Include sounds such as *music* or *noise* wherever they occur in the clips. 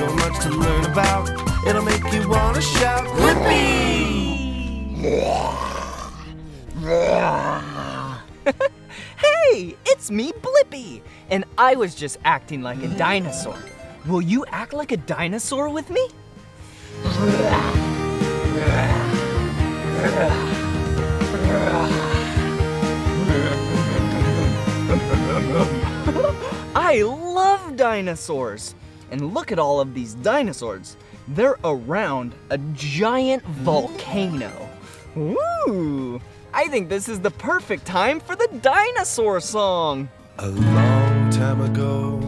so much to learn about. It'll make you wanna shout, Blippi! *laughs* Hey, it's me, Blippi, and I was just acting like a dinosaur. Will you act like a dinosaur with me? *laughs* I love dinosaurs. And look at all of these dinosaurs. They're around a giant volcano. Woo! I think this is the perfect time for the dinosaur song. A long time ago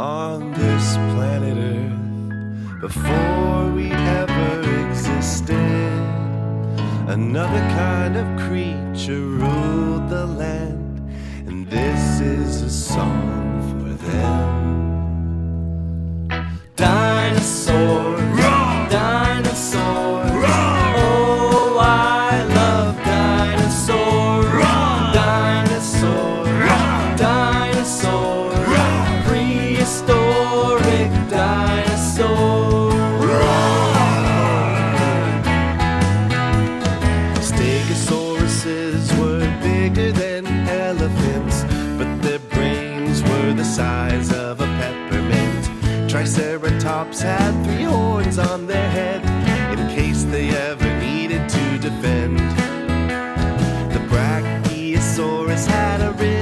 on this planet Earth, before we ever existed, another kind of creature ruled the land, and this is a song but their brains were the size of a peppermint. Triceratops had three horns on their head in case they ever needed to defend. The Brachiosaurus had a really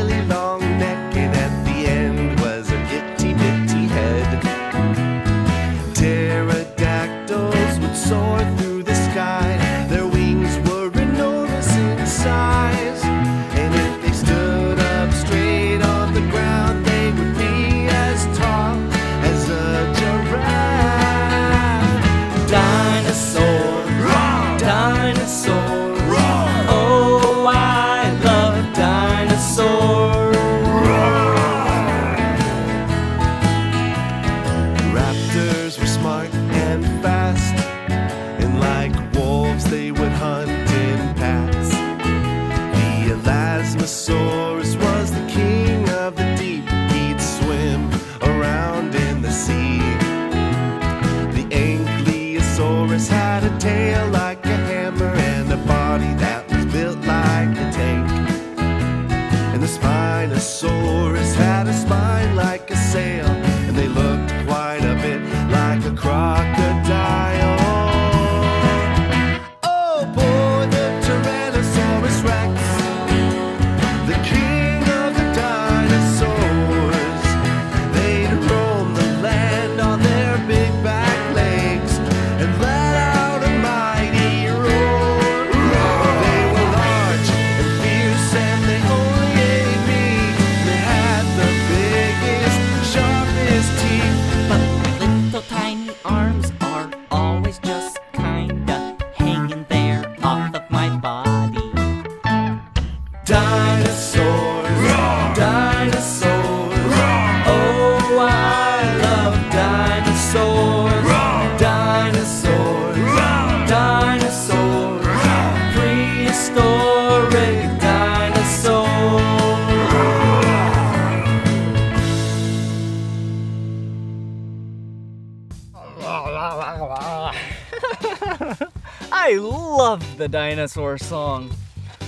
Spinosaurus had a spine like a sail, love dinosaurs. Dinosaurs, dinosaurs. Prehistoric dinosaurs. *laughs* I love the dinosaur song.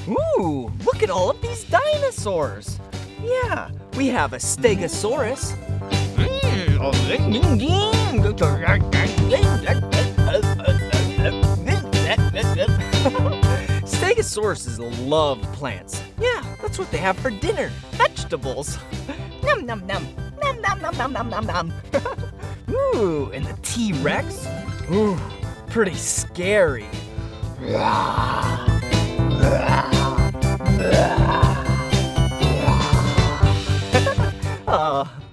Ooh, look at all of these dinosaurs. Yeah, we have a Stegosaurus. *laughs* Stegosauruses love plants. Yeah, that's what they have for dinner. Vegetables. Num num num. Num num num num num num num. *laughs* Ooh, and the T-Rex. Ooh, pretty scary. *laughs*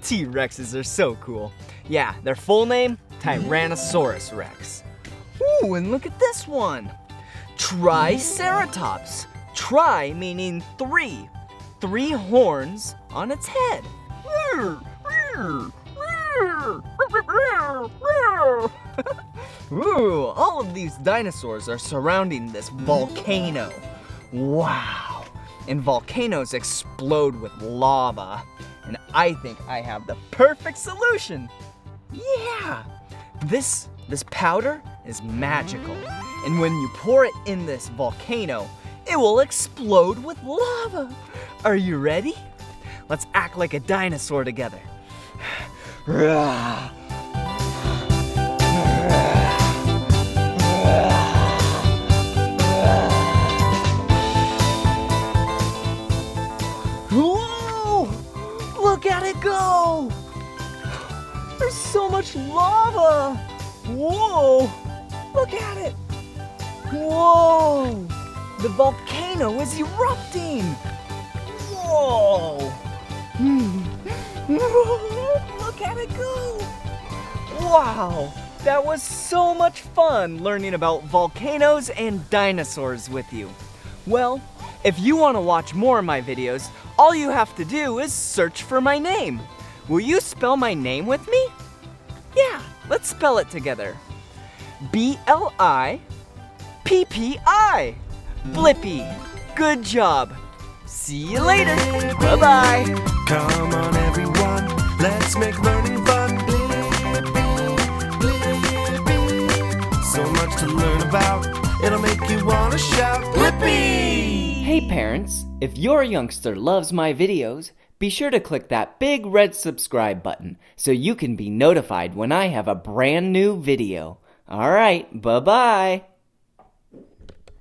T-Rexes are so cool. Yeah, their full name, Tyrannosaurus Rex. Ooh, and look at this one. Triceratops. Tri meaning three. Three horns on its head. Ooh, all of these dinosaurs are surrounding this volcano. Wow. And volcanoes explode with lava. And I think I have the perfect solution. Yeah. This this powder is magical. And when you pour it in this volcano, it will explode with lava. Are you ready? Let's act like a dinosaur together. *sighs* Whoa! Much lava! Whoa! Look at it! Whoa! The volcano is erupting! Whoa! *laughs* Look at it go! Wow! That was so much fun learning about volcanoes and dinosaurs with you. Well, if you want to watch more of my videos, all you have to do is search for my name. Will you spell my name with me? Yeah, let's spell it together. B L I P P I. Blippi. Good job. See you later. Bye bye. Come on, everyone, let's make learning fun. Blippi, Blippi. So much to learn about, it'll make you wanna shout, Blippi! Hey parents, if your youngster loves my videos, be sure to click that big red subscribe button so you can be notified when I have a brand new video. Alright, bye bye.